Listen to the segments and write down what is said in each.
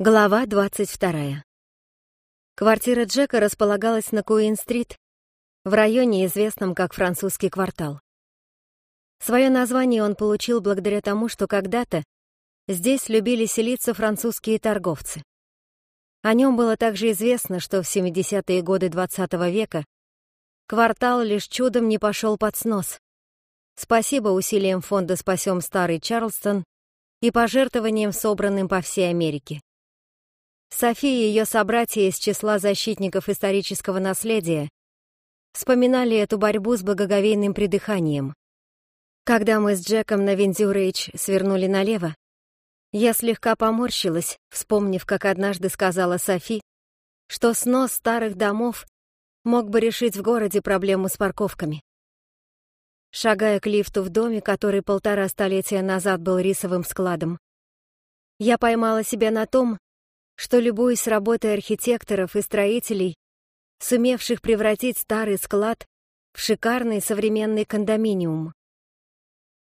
Глава 22. Квартира Джека располагалась на Куин-стрит, в районе, известном как французский квартал. Свое название он получил благодаря тому, что когда-то здесь любили селиться французские торговцы. О нем было также известно, что в 70-е годы XX века квартал лишь чудом не пошел под снос. Спасибо усилиям фонда «Спасем старый Чарльстон» и пожертвованиям, собранным по всей Америке. София и ее собратья из числа защитников исторического наследия вспоминали эту борьбу с благоговейным придыханием. Когда мы с Джеком на Виндюрейдж свернули налево, я слегка поморщилась, вспомнив, как однажды сказала Софи, что снос старых домов мог бы решить в городе проблему с парковками. Шагая к лифту в доме, который полтора столетия назад был рисовым складом, я поймала себя на том, что, любуясь работой архитекторов и строителей, сумевших превратить старый склад в шикарный современный кондоминиум.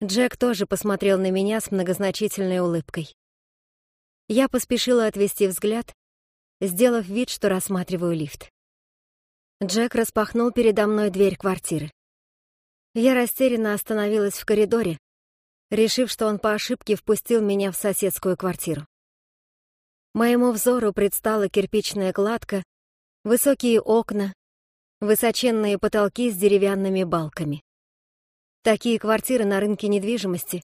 Джек тоже посмотрел на меня с многозначительной улыбкой. Я поспешила отвести взгляд, сделав вид, что рассматриваю лифт. Джек распахнул передо мной дверь квартиры. Я растерянно остановилась в коридоре, решив, что он по ошибке впустил меня в соседскую квартиру. Моему взору предстала кирпичная кладка, высокие окна, высоченные потолки с деревянными балками. Такие квартиры на рынке недвижимости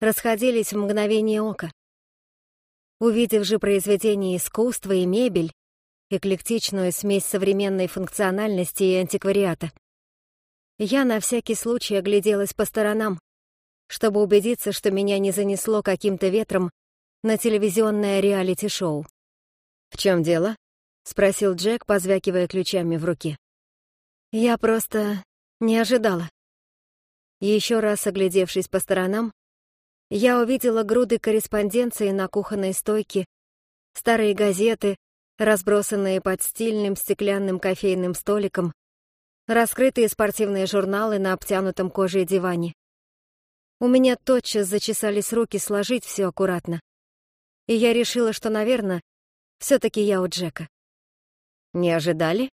расходились в мгновение ока. Увидев же произведение искусства и мебель, эклектичную смесь современной функциональности и антиквариата, я на всякий случай огляделась по сторонам, чтобы убедиться, что меня не занесло каким-то ветром на телевизионное реалити-шоу. «В чем дело?» — спросил Джек, позвякивая ключами в руке. «Я просто не ожидала». Еще раз оглядевшись по сторонам, я увидела груды корреспонденции на кухонной стойке, старые газеты, разбросанные под стильным стеклянным кофейным столиком, раскрытые спортивные журналы на обтянутом кожей диване. У меня тотчас зачесались руки сложить все аккуратно и я решила, что, наверное, все-таки я у Джека. Не ожидали?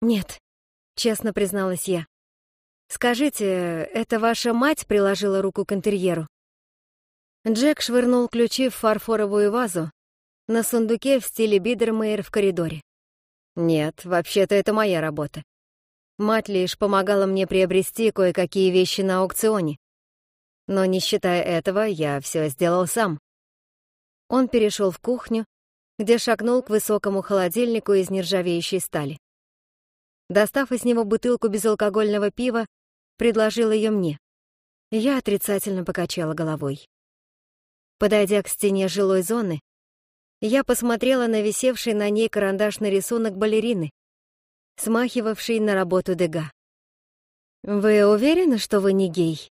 Нет, честно призналась я. Скажите, это ваша мать приложила руку к интерьеру? Джек швырнул ключи в фарфоровую вазу на сундуке в стиле Бидермейер в коридоре. Нет, вообще-то это моя работа. Мать лишь помогала мне приобрести кое-какие вещи на аукционе. Но не считая этого, я все сделал сам. Он перешел в кухню, где шагнул к высокому холодильнику из нержавеющей стали. Достав из него бутылку безалкогольного пива, предложил ее мне. Я отрицательно покачала головой. Подойдя к стене жилой зоны, я посмотрела на висевший на ней карандашный рисунок балерины, смахивавший на работу Дега. «Вы уверены, что вы не гей?»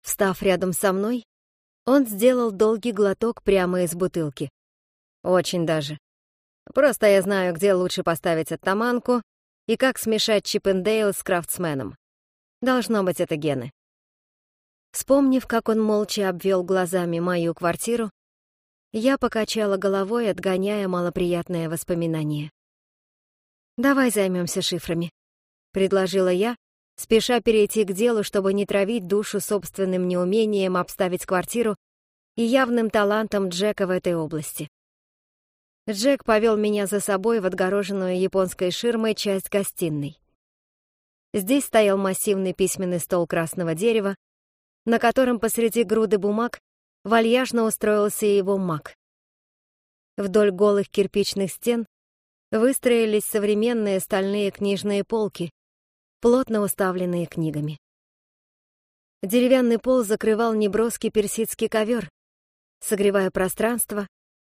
Встав рядом со мной, он сделал долгий глоток прямо из бутылки. Очень даже. Просто я знаю, где лучше поставить оттаманку и как смешать Чиппендейл с крафтсменом. Должно быть, это гены. Вспомнив, как он молча обвел глазами мою квартиру, я покачала головой, отгоняя малоприятное воспоминание. «Давай займемся шифрами», — предложила я, спеша перейти к делу, чтобы не травить душу собственным неумением обставить квартиру и явным талантом Джека в этой области. Джек повел меня за собой в отгороженную японской ширмой часть гостиной. Здесь стоял массивный письменный стол красного дерева, на котором посреди груды бумаг вальяжно устроился его маг. Вдоль голых кирпичных стен выстроились современные стальные книжные полки, плотно уставленные книгами. Деревянный пол закрывал неброский персидский ковер, согревая пространство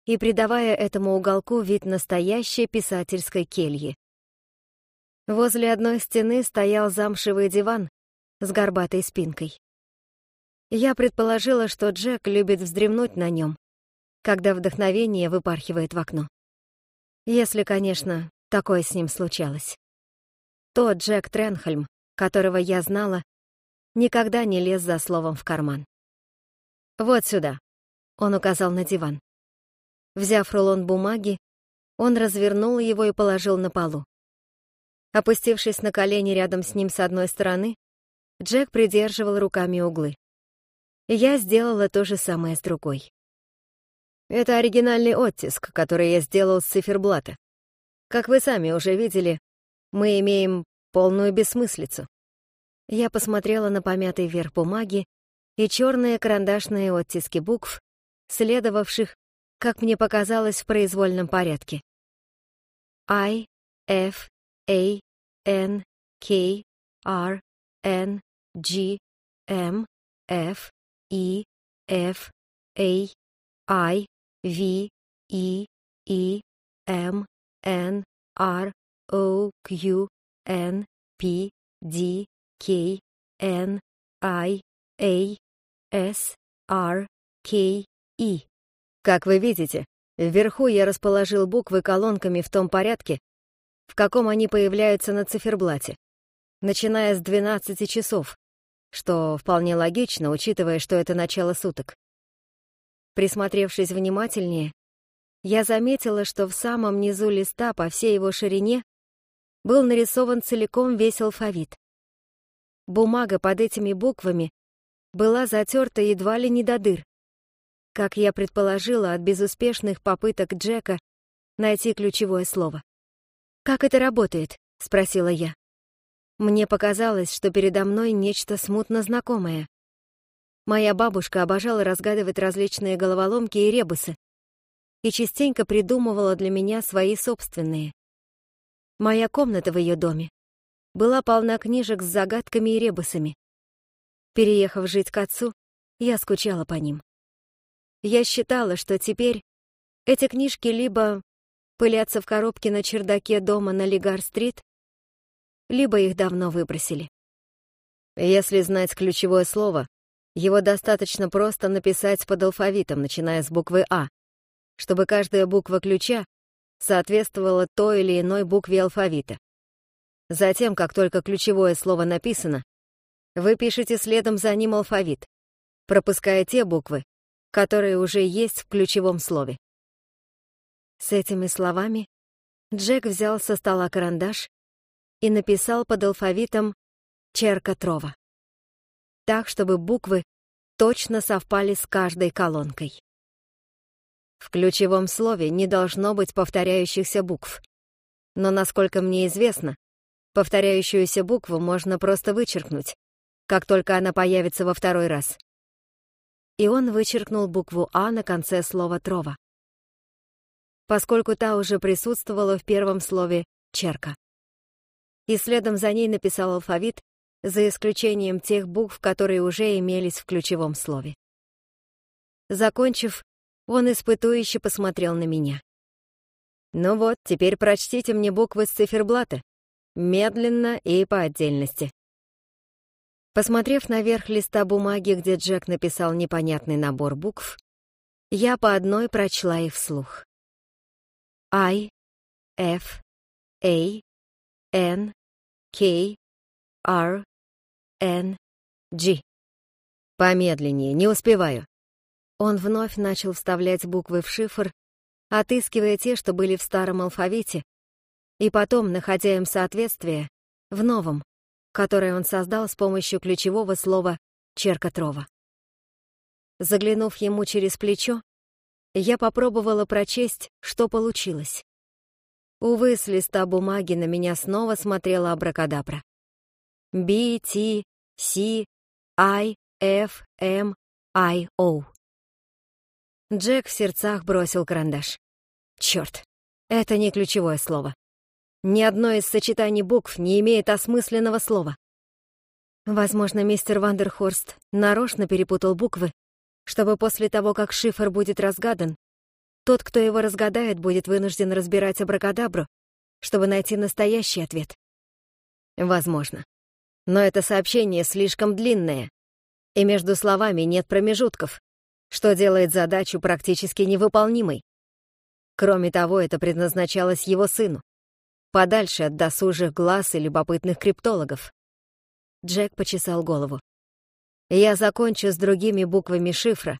и придавая этому уголку вид настоящей писательской кельи. Возле одной стены стоял замшевый диван с горбатой спинкой. Я предположила, что Джек любит вздремнуть на нем, когда вдохновение выпархивает в окно. Если, конечно, такое с ним случалось. Тот Джек Тренхельм, которого я знала, никогда не лез за словом в карман. «Вот сюда», — он указал на диван. Взяв рулон бумаги, он развернул его и положил на полу. Опустившись на колени рядом с ним с одной стороны, Джек придерживал руками углы. Я сделала то же самое с другой. Это оригинальный оттиск, который я сделал с циферблата. Как вы сами уже видели, мы имеем полную бессмыслицу. Я посмотрела на помятый верх бумаги и черные карандашные оттиски букв, следовавших, как мне показалось, в произвольном порядке. I, F, A, N, K, R, N, G, M, F, E, F, A, I, V, E, E, M, N, R, O, Q, N, P, D, K, N, I, A, S, R, K, E. Как вы видите, вверху я расположил буквы колонками в том порядке, в каком они появляются на циферблате, начиная с 12 часов, что вполне логично, учитывая, что это начало суток. Присмотревшись внимательнее, я заметила, что в самом низу листа по всей его ширине был нарисован целиком весь алфавит. Бумага под этими буквами была затерта едва ли не до дыр. Как я предположила от безуспешных попыток Джека найти ключевое слово. «Как это работает?» — спросила я. Мне показалось, что передо мной нечто смутно знакомое. Моя бабушка обожала разгадывать различные головоломки и ребусы и частенько придумывала для меня свои собственные. Моя комната в ее доме была полна книжек с загадками и ребусами. Переехав жить к отцу, я скучала по ним. Я считала, что теперь эти книжки либо пылятся в коробке на чердаке дома на Лигар-стрит, либо их давно выбросили. Если знать ключевое слово, его достаточно просто написать под алфавитом, начиная с буквы «А», чтобы каждая буква ключа соответствовала той или иной букве алфавита. Затем, как только ключевое слово написано, вы пишете следом за ним алфавит, пропуская те буквы, которые уже есть в ключевом слове. С этими словами Джек взял со стола карандаш и написал под алфавитом Черка Трова. Так, чтобы буквы точно совпали с каждой колонкой. В ключевом слове не должно быть повторяющихся букв. Но, насколько мне известно, повторяющуюся букву можно просто вычеркнуть, как только она появится во второй раз. И он вычеркнул букву «А» на конце слова «трова», поскольку та уже присутствовала в первом слове «черка» и следом за ней написал алфавит, за исключением тех букв, которые уже имелись в ключевом слове. Закончив, он испытующе посмотрел на меня. «Ну вот, теперь прочтите мне буквы с циферблата, медленно и по отдельности». Посмотрев наверх листа бумаги, где Джек написал непонятный набор букв, я по одной прочла их вслух. I, F, A, N, K, R, N, G. Помедленнее, не успеваю. Он вновь начал вставлять буквы в шифр, отыскивая те, что были в старом алфавите, и потом, находя им соответствие, в новом, которое он создал с помощью ключевого слова «черкотрова». Заглянув ему через плечо, я попробовала прочесть, что получилось. Увы, с листа бумаги на меня снова смотрела абракадабра. B, T, C, I, F, M, I, O. Джек в сердцах бросил карандаш. Черт, это не ключевое слово. Ни одно из сочетаний букв не имеет осмысленного слова. Возможно, мистер Вандерхорст нарочно перепутал буквы, чтобы после того, как шифр будет разгадан, тот, кто его разгадает, будет вынужден разбирать абракадабру, чтобы найти настоящий ответ. Возможно. Но это сообщение слишком длинное, и между словами нет промежутков, что делает задачу практически невыполнимой. Кроме того, это предназначалось его сыну, подальше от досужих глаз и любопытных криптологов. Джек почесал голову. Я закончу с другими буквами шифра,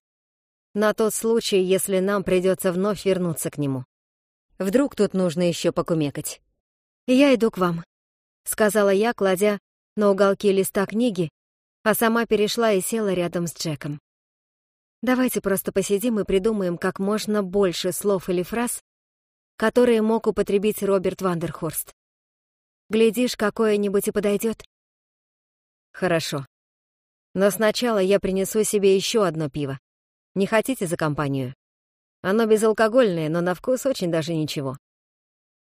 На тот случай, если нам придется вновь вернуться к нему. Вдруг тут нужно еще покумекать. «Я иду к вам», — сказала я, кладя на уголки листа книги, а сама перешла и села рядом с Джеком. Давайте просто посидим и придумаем как можно больше слов или фраз, которые мог употребить Роберт Вандерхорст. Глядишь, какое-нибудь и подойдет. Хорошо. Но сначала я принесу себе еще одно пиво. Не хотите за компанию? Оно безалкогольное, но на вкус очень даже ничего.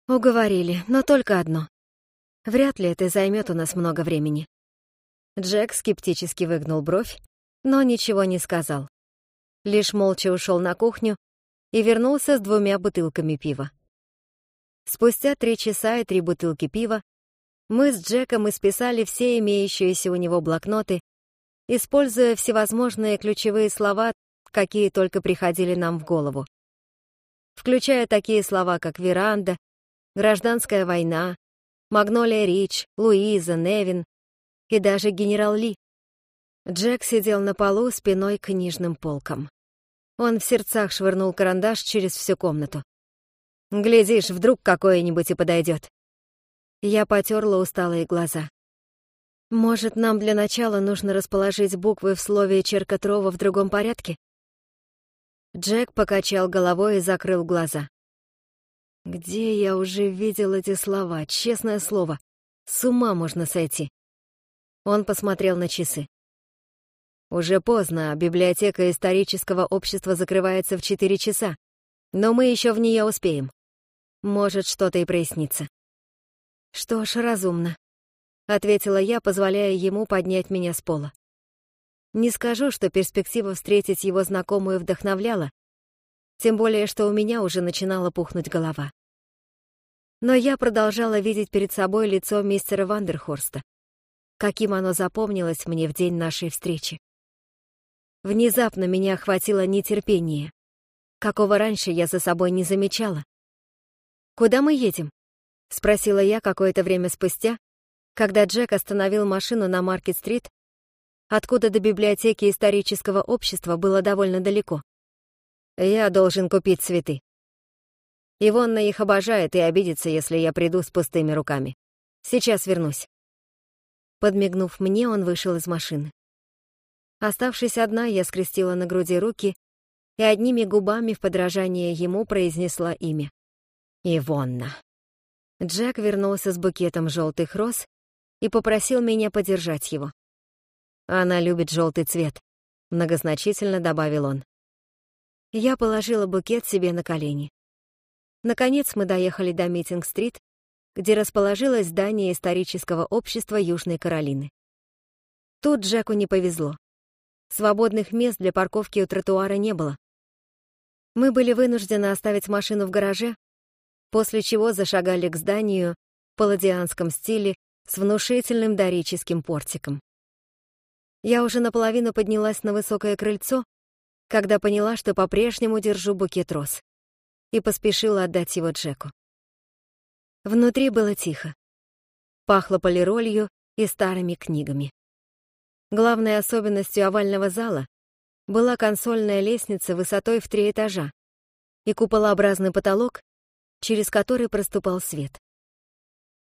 Уговорили, но только одно. Вряд ли это займет у нас много времени. Джек скептически выгнул бровь, но ничего не сказал. Лишь молча ушел на кухню и вернулся с двумя бутылками пива. Спустя три часа и три бутылки пива мы с Джеком исписали все имеющиеся у него блокноты, используя всевозможные ключевые слова, какие только приходили нам в голову. Включая такие слова, как «веранда», «гражданская война», «магнолия Рич», «Луиза», «Невин», и даже генерал Ли. Джек сидел на полу спиной к книжным полкам. Он в сердцах швырнул карандаш через всю комнату. «Глядишь, вдруг какое-нибудь и подойдет. Я потерла усталые глаза. «Может, нам для начала нужно расположить буквы в слове Черкотрова в другом порядке?» Джек покачал головой и закрыл глаза. «Где я уже видел эти слова? Честное слово, с ума можно сойти. Он посмотрел на часы. «Уже поздно, библиотека исторического общества закрывается в четыре часа, но мы еще в нее успеем. Может, что-то и прояснится». «Что ж, разумно», — ответила я, позволяя ему поднять меня с пола. Не скажу, что перспектива встретить его знакомую вдохновляла, тем более, что у меня уже начинала пухнуть голова. Но я продолжала видеть перед собой лицо мистера Вандерхорста каким оно запомнилось мне в день нашей встречи. Внезапно меня охватило нетерпение, какого раньше я за собой не замечала. «Куда мы едем?» — спросила я какое-то время спустя, когда Джек остановил машину на Маркет-стрит, откуда до библиотеки исторического общества было довольно далеко. «Я должен купить цветы. Ивонна их обожает и обидится, если я приду с пустыми руками. Сейчас вернусь». Подмигнув мне, он вышел из машины. Оставшись одна, я скрестила на груди руки и одними губами в подражание ему произнесла имя. Ивонна. Джек вернулся с букетом желтых роз и попросил меня подержать его. Она любит желтый цвет, многозначительно добавил он. Я положила букет себе на колени. Наконец мы доехали до Митинг-стрит где расположилось здание исторического общества Южной Каролины. Тут Джеку не повезло. Свободных мест для парковки у тротуара не было. Мы были вынуждены оставить машину в гараже, после чего зашагали к зданию в палладианском стиле с внушительным дорическим портиком. Я уже наполовину поднялась на высокое крыльцо, когда поняла, что по-прежнему держу букет роз, и поспешила отдать его Джеку. Внутри было тихо. Пахло полиролью и старыми книгами. Главной особенностью овального зала была консольная лестница высотой в три этажа и куполообразный потолок, через который проступал свет.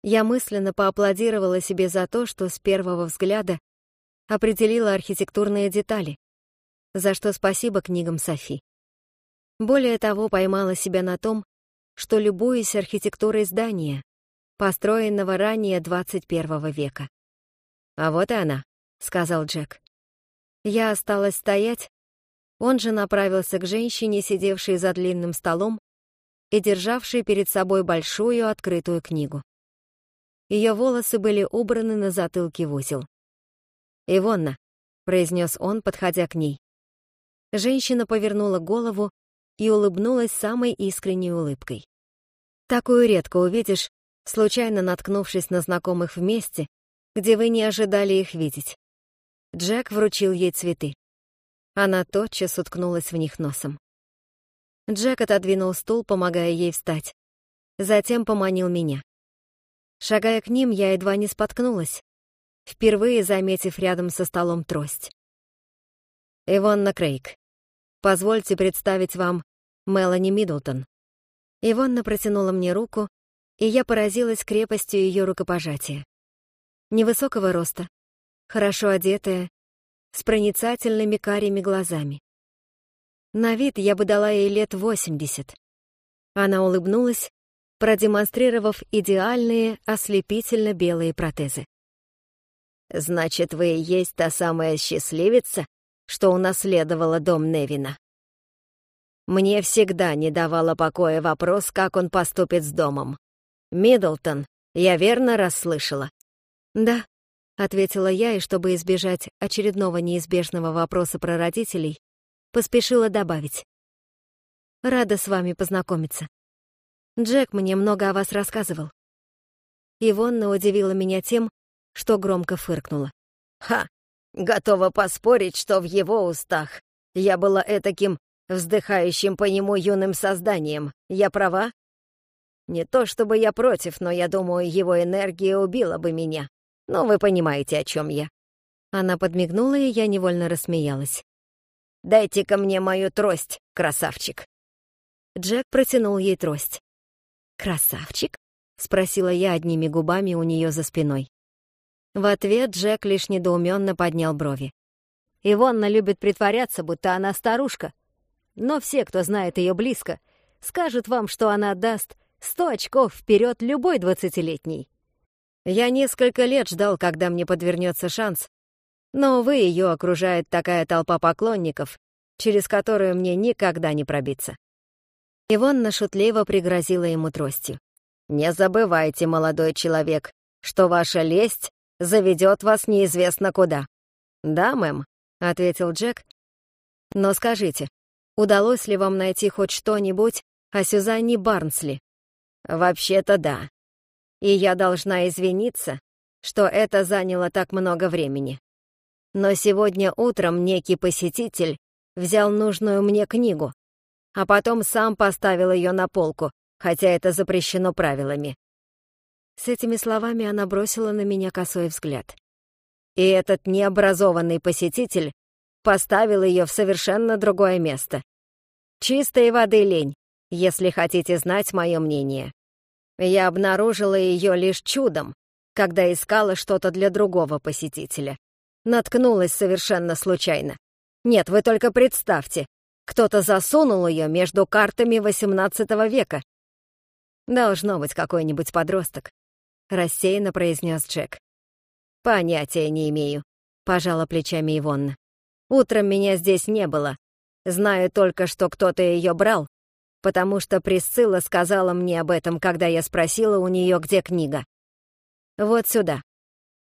Я мысленно поаплодировала себе за то, что с первого взгляда определила архитектурные детали, за что спасибо книгам Софи. Более того, поймала себя на том, что любуюсь архитектурой здания, построенного ранее 21 века. «А вот и она», — сказал Джек. Я осталась стоять, он же направился к женщине, сидевшей за длинным столом и державшей перед собой большую открытую книгу. Ее волосы были убраны на затылке в узел. «Ивонна», — произнес он, подходя к ней. Женщина повернула голову и улыбнулась самой искренней улыбкой. Такую редко увидишь, случайно наткнувшись на знакомых вместе, где вы не ожидали их видеть. Джек вручил ей цветы. Она тотчас уткнулась в них носом. Джек отодвинул стул, помогая ей встать. Затем поманил меня. Шагая к ним, я едва не споткнулась, впервые заметив рядом со столом трость. «Ивонна Крейг», Позвольте представить вам Мелани Миддлтон». Ивонна протянула мне руку, и я поразилась крепостью ее рукопожатия. Невысокого роста, хорошо одетая, с проницательными карими глазами. На вид я бы дала ей лет восемьдесят. Она улыбнулась, продемонстрировав идеальные, ослепительно белые протезы. «Значит, вы и есть та самая счастливица, что унаследовала дом Невина?» Мне всегда не давало покоя вопрос, как он поступит с домом. «Миддлтон, я верно расслышала?» «Да», — ответила я, и чтобы избежать очередного неизбежного вопроса про родителей, поспешила добавить. «Рада с вами познакомиться. Джек мне много о вас рассказывал». Ивонна удивила меня тем, что громко фыркнула. «Ха! Готова поспорить, что в его устах я была этаким вздыхающим по нему юным созданием. Я права?» Не то чтобы я против, но я думаю, его энергия убила бы меня. Ну, вы понимаете, о чем я. Она подмигнула, и я невольно рассмеялась. «Дайте-ка мне мою трость, красавчик!» Джек протянул ей трость. «Красавчик?» — спросила я одними губами у нее за спиной. В ответ Джек лишь недоуменно поднял брови. Ивонна любит притворяться, будто она старушка, но все, кто знает ее близко, скажут вам, что она даст сто очков вперед любой двадцатилетней. Я несколько лет ждал, когда мне подвернется шанс, но, вы ее окружает такая толпа поклонников, через которую мне никогда не пробиться. Ивонна шутливо пригрозила ему тростью. «Не забывайте, молодой человек, что ваша лесть заведет вас неизвестно куда». «Да, мэм», — ответил Джек. «Но скажите, удалось ли вам найти хоть что-нибудь о Сюзанне Барнсли?» «Вообще-то да. И я должна извиниться, что это заняло так много времени. Но сегодня утром некий посетитель взял нужную мне книгу, а потом сам поставил ее на полку, хотя это запрещено правилами. С этими словами она бросила на меня косой взгляд. И этот необразованный посетитель поставил ее в совершенно другое место. Чистой воды лень, если хотите знать мое мнение. Я обнаружила ее лишь чудом, когда искала что-то для другого посетителя. Наткнулась совершенно случайно. Нет, вы только представьте, кто-то засунул ее между картами XVIII века. Должно быть какой-нибудь подросток, рассеянно произнес Джек. Понятия не имею, пожала плечами Ивонна. Утром меня здесь не было. Знаю только, что кто-то ее брал, потому что Присцилла сказала мне об этом, когда я спросила у нее, где книга. Вот сюда.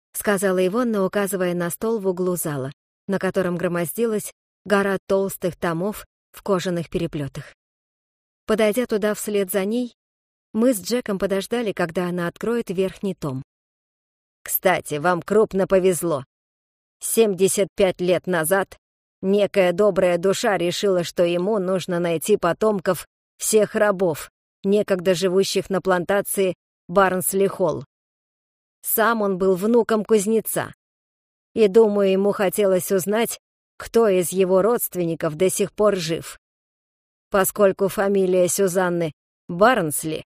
— сказала Ивонна, указывая на стол в углу зала, на котором громоздилась гора толстых томов в кожаных переплетах. Подойдя туда вслед за ней, мы с Джеком подождали, когда она откроет верхний том. «Кстати, вам крупно повезло. 75 лет назад некая добрая душа решила, что ему нужно найти потомков всех рабов, некогда живущих на плантации Барнсли-Холл. Сам он был внуком кузнеца. И, думаю, ему хотелось узнать, кто из его родственников до сих пор жив. Поскольку фамилия Сюзанны Барнсли,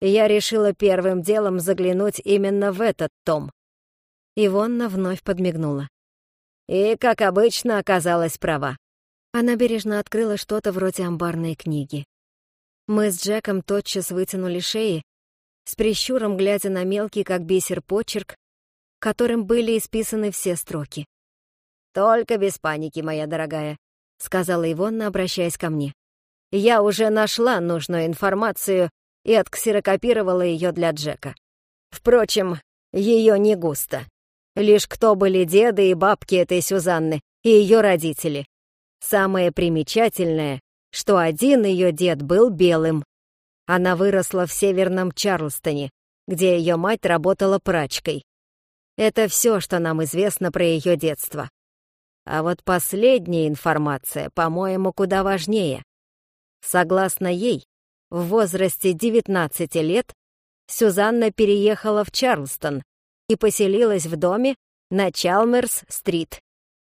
я решила первым делом заглянуть именно в этот том. Ивонна вновь подмигнула. И, как обычно, оказалась права. Она бережно открыла что-то вроде амбарной книги. Мы с Джеком тотчас вытянули шеи с прищуром глядя на мелкий, как бисер, почерк, которым были исписаны все строки. «Только без паники, моя дорогая», — сказала Ивонна, обращаясь ко мне. «Я уже нашла нужную информацию и отксерокопировала ее для Джека. Впрочем, ее не густо. Лишь кто были деды и бабки этой Сюзанны и ее родители. Самое примечательное, что один ее дед был белым, она выросла в северном Чарлстоне, где ее мать работала прачкой. Это все, что нам известно про ее детство. А вот последняя информация, по-моему, куда важнее. Согласно ей, в возрасте 19 лет Сюзанна переехала в Чарлстон и поселилась в доме на Чалмерс-стрит.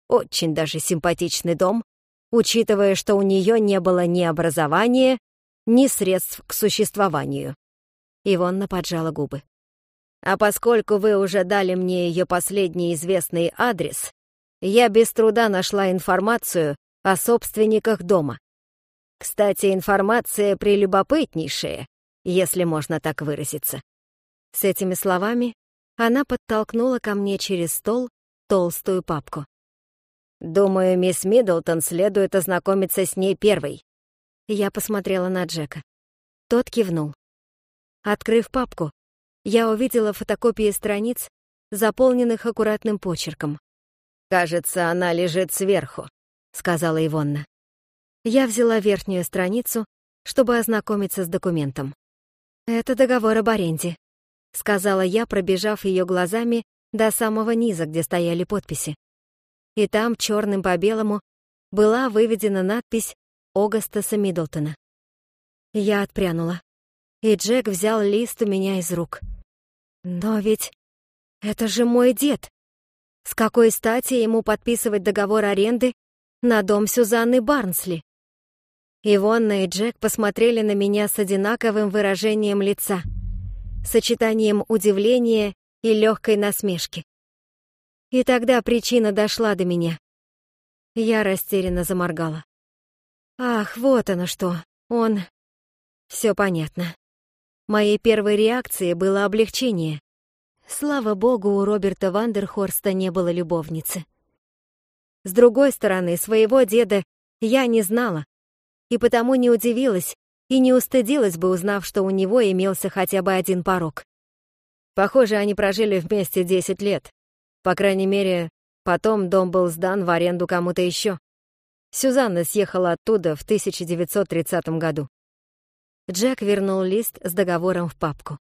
Очень даже симпатичный дом, учитывая, что у нее не было ни образования, ни средств к существованию. Ивонна поджала губы. А поскольку вы уже дали мне ее последний известный адрес, я без труда нашла информацию о собственниках дома. Кстати, информация прелюбопытнейшая, если можно так выразиться. С этими словами она подтолкнула ко мне через стол толстую папку. «Думаю, мисс Миддлтон следует ознакомиться с ней первой». Я посмотрела на Джека. Тот кивнул. Открыв папку, я увидела фотокопии страниц, заполненных аккуратным почерком. «Кажется, она лежит сверху», — сказала Ивонна. Я взяла верхнюю страницу, чтобы ознакомиться с документом. «Это договор об аренде», — сказала я, пробежав ее глазами до самого низа, где стояли подписи. И там, черным по белому, была выведена надпись Огастаса Миддлтона. Я отпрянула, и Джек взял лист у меня из рук. Но ведь это же мой дед. С какой стати ему подписывать договор аренды на дом Сюзанны Барнсли? Ивонна и Джек посмотрели на меня с одинаковым выражением лица, сочетанием удивления и легкой насмешки. И тогда причина дошла до меня. Я растерянно заморгала. Ах, вот оно что, он... Все понятно. Моей первой реакцией было облегчение. Слава богу, у Роберта Вандерхорста не было любовницы. С другой стороны, своего деда я не знала, и потому не удивилась и не устыдилась бы, узнав, что у него имелся хотя бы один порог. Похоже, они прожили вместе 10 лет. По крайней мере, потом дом был сдан в аренду кому-то еще. Сюзанна съехала оттуда в 1930 году. Джек вернул лист с договором в папку.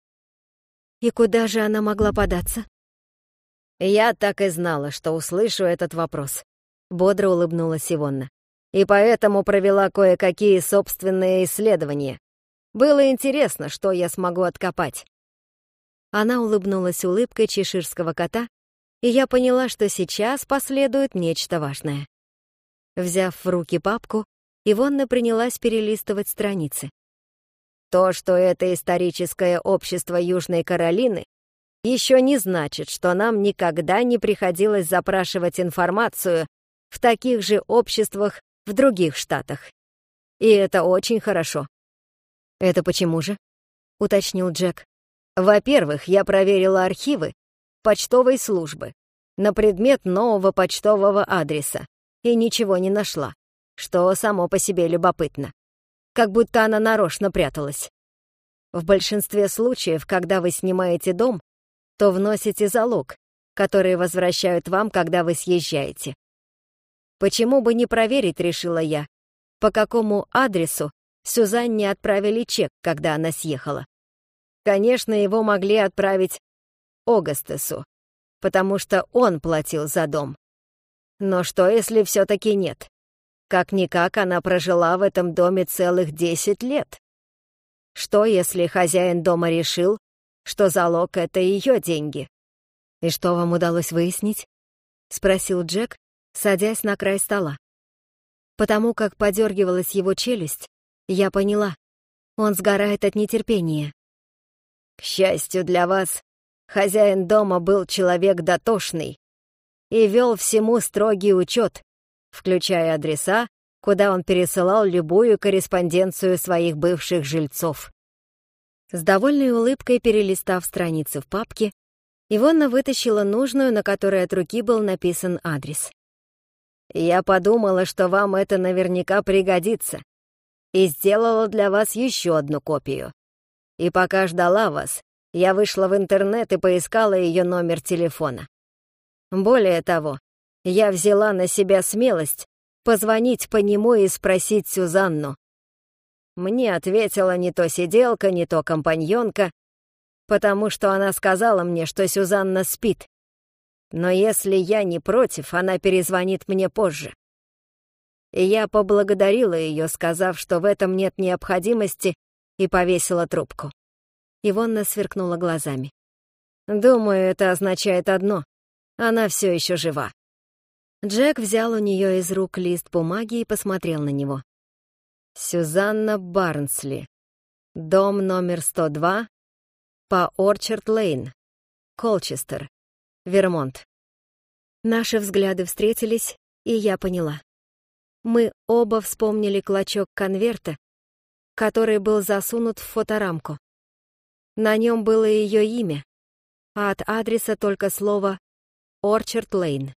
И куда же она могла податься? Я так и знала, что услышу этот вопрос. Бодро улыбнулась Ивонна. И поэтому провела кое-какие собственные исследования. Было интересно, что я смогу откопать. Она улыбнулась улыбкой чеширского кота, и я поняла, что сейчас последует нечто важное. Взяв в руки папку, Ивонна принялась перелистывать страницы. То, что это историческое общество Южной Каролины, еще не значит, что нам никогда не приходилось запрашивать информацию в таких же обществах в других штатах. И это очень хорошо. «Это почему же?» — уточнил Джек. «Во-первых, я проверила архивы почтовой службы на предмет нового почтового адреса и ничего не нашла, что само по себе любопытно как будто она нарочно пряталась. В большинстве случаев, когда вы снимаете дом, то вносите залог, который возвращают вам, когда вы съезжаете. Почему бы не проверить, решила я, по какому адресу Сюзанне отправили чек, когда она съехала. Конечно, его могли отправить Огастесу, потому что он платил за дом. Но что, если все-таки нет? Как-никак она прожила в этом доме целых десять лет. Что, если хозяин дома решил, что залог — это ее деньги? «И что вам удалось выяснить?» — спросил Джек, садясь на край стола. Потому как подергивалась его челюсть, я поняла. Он сгорает от нетерпения. «К счастью для вас, хозяин дома был человек дотошный и вел всему строгий учет, включая адреса, куда он пересылал любую корреспонденцию своих бывших жильцов. С довольной улыбкой перелистав страницы в папке, Ивонна вытащила нужную, на которой от руки был написан адрес. «Я подумала, что вам это наверняка пригодится, и сделала для вас еще одну копию. И пока ждала вас, я вышла в интернет и поискала ее номер телефона. Более того, я взяла на себя смелость позвонить по нему и спросить Сюзанну. Мне ответила не то сиделка, не то компаньонка, потому что она сказала мне, что Сюзанна спит. Но если я не против, она перезвонит мне позже. Я поблагодарила ее, сказав, что в этом нет необходимости, и повесила трубку. Ивонна сверкнула глазами. Думаю, это означает одно. Она все еще жива. Джек взял у нее из рук лист бумаги и посмотрел на него. «Сюзанна Барнсли. Дом номер 102 по Орчард-Лейн, Колчестер, Вермонт». Наши взгляды встретились, и я поняла. Мы оба вспомнили клочок конверта, который был засунут в фоторамку. На нем было ее имя, а от адреса только слово «Орчард Лейн».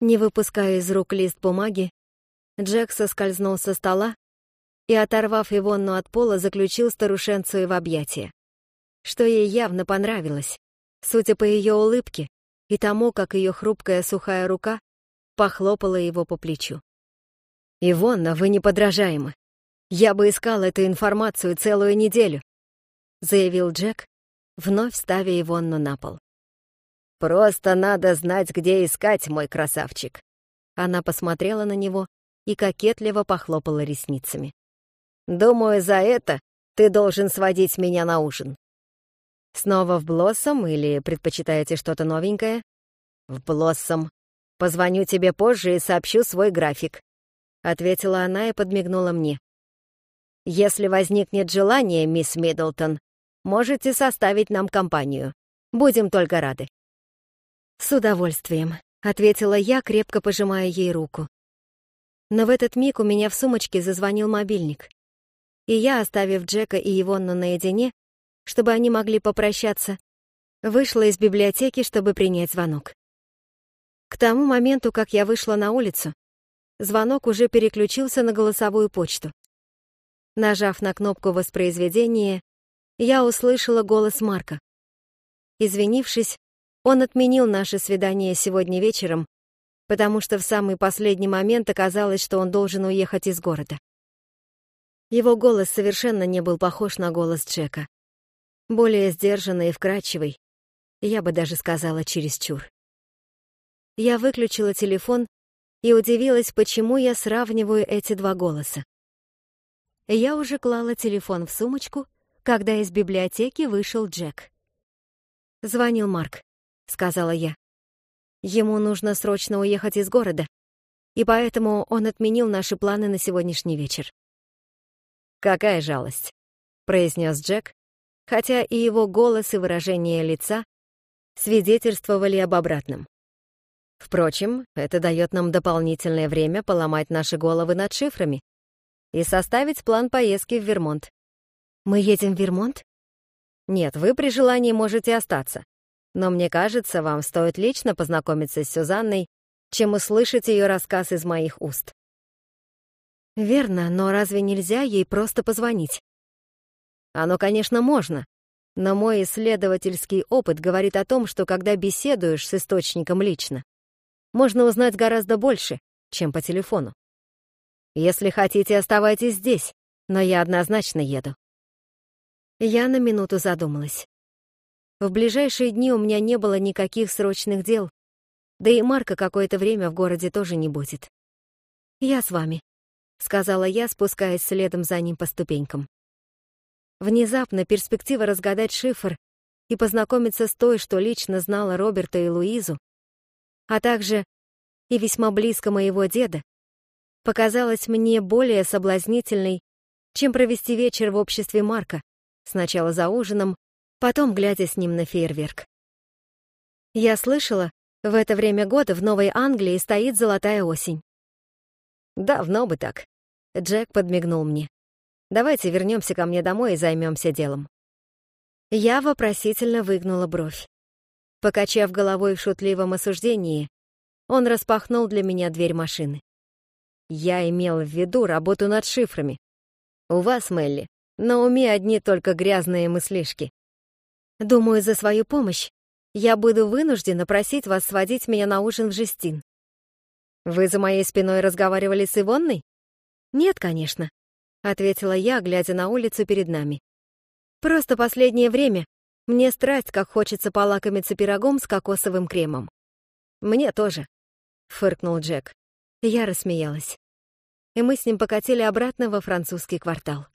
Не выпуская из рук лист бумаги, Джек соскользнул со стола и, оторвав Ивонну от пола, заключил старушенцию в объятия. Что ей явно понравилось, судя по ее улыбке и тому, как ее хрупкая сухая рука похлопала его по плечу. «Ивонна, вы неподражаемы. Я бы искал эту информацию целую неделю», заявил Джек, вновь ставя Ивонну на пол. «Просто надо знать, где искать, мой красавчик». Она посмотрела на него и кокетливо похлопала ресницами. «Думаю, за это ты должен сводить меня на ужин». «Снова в Блоссом или предпочитаете что-то новенькое?» «В Блоссом. Позвоню тебе позже и сообщу свой график», — ответила она и подмигнула мне. «Если возникнет желание, мисс Миддлтон, можете составить нам компанию. Будем только рады». «С удовольствием», — ответила я, крепко пожимая ей руку. Но в этот миг у меня в сумочке зазвонил мобильник. И я, оставив Джека и Ивонну наедине, чтобы они могли попрощаться, вышла из библиотеки, чтобы принять звонок. К тому моменту, как я вышла на улицу, звонок уже переключился на голосовую почту. Нажав на кнопку воспроизведения, я услышала голос Марка. Извинившись, он отменил наше свидание сегодня вечером, потому что в самый последний момент оказалось, что он должен уехать из города. Его голос совершенно не был похож на голос Джека. Более сдержанный и вкрадчивый, я бы даже сказала чересчур. Я выключила телефон и удивилась, почему я сравниваю эти два голоса. Я уже клала телефон в сумочку, когда из библиотеки вышел Джек. «Звонил Марк», — сказала я. «Ему нужно срочно уехать из города, и поэтому он отменил наши планы на сегодняшний вечер». «Какая жалость», — произнес Джек, хотя и его голос и выражение лица свидетельствовали об обратном. Впрочем, это дает нам дополнительное время поломать наши головы над шифрами и составить план поездки в Вермонт. Мы едем в Вермонт? Нет, вы при желании можете остаться. Но мне кажется, вам стоит лично познакомиться с Сюзанной, чем услышать ее рассказ из моих уст. Верно, но разве нельзя ей просто позвонить? Оно, конечно, можно, но мой исследовательский опыт говорит о том, что когда беседуешь с источником лично, можно узнать гораздо больше, чем по телефону. Если хотите, оставайтесь здесь, но я однозначно еду. Я на минуту задумалась. В ближайшие дни у меня не было никаких срочных дел, да и Марка какое-то время в городе тоже не будет. «Я с вами», — сказала я, спускаясь следом за ним по ступенькам. Внезапно перспектива разгадать шифр и познакомиться с той, что лично знала Роберта и Луизу, а также и весьма близко моего деда, показалась мне более соблазнительной, чем провести вечер в обществе Марка, сначала за ужином, потом глядя с ним на фейерверк. Я слышала, в это время года в Новой Англии стоит золотая осень. Давно бы так. Джек подмигнул мне. Давайте вернемся ко мне домой и займемся делом. Я вопросительно выгнула бровь. Покачав головой в шутливом осуждении, он распахнул для меня дверь машины. Я имел в виду работу над шифрами. У вас, Мелли, на уме одни только грязные мыслишки. Думаю, за свою помощь я буду вынуждена просить вас сводить меня на ужин в Жестин. Вы за моей спиной разговаривали с Ивонной? Нет, конечно, ответила я, глядя на улицу перед нами. Просто последнее время мне страсть, как хочется полакомиться пирогом с кокосовым кремом. Мне тоже, фыркнул Джек. Я рассмеялась. И мы с ним покатили обратно во французский квартал.